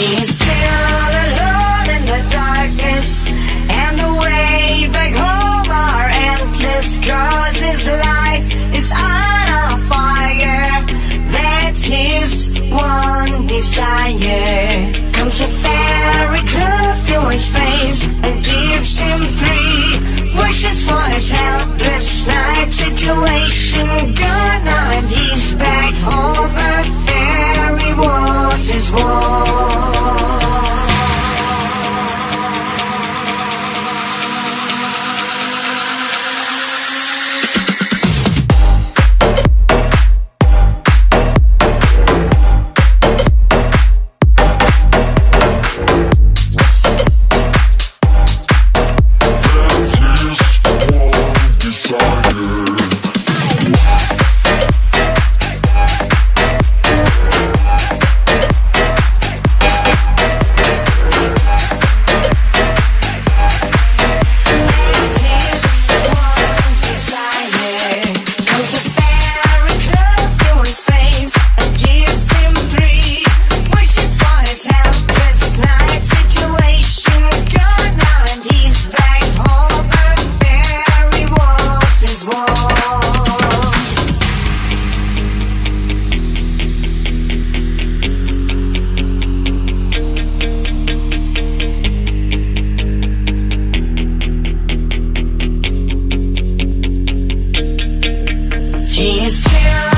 He's still alone in the darkness, and the way back home are endless. Cause his is fire. That's one desire. Comes a very close to his face and gives him three wishes for his helpless life situation. Yeah.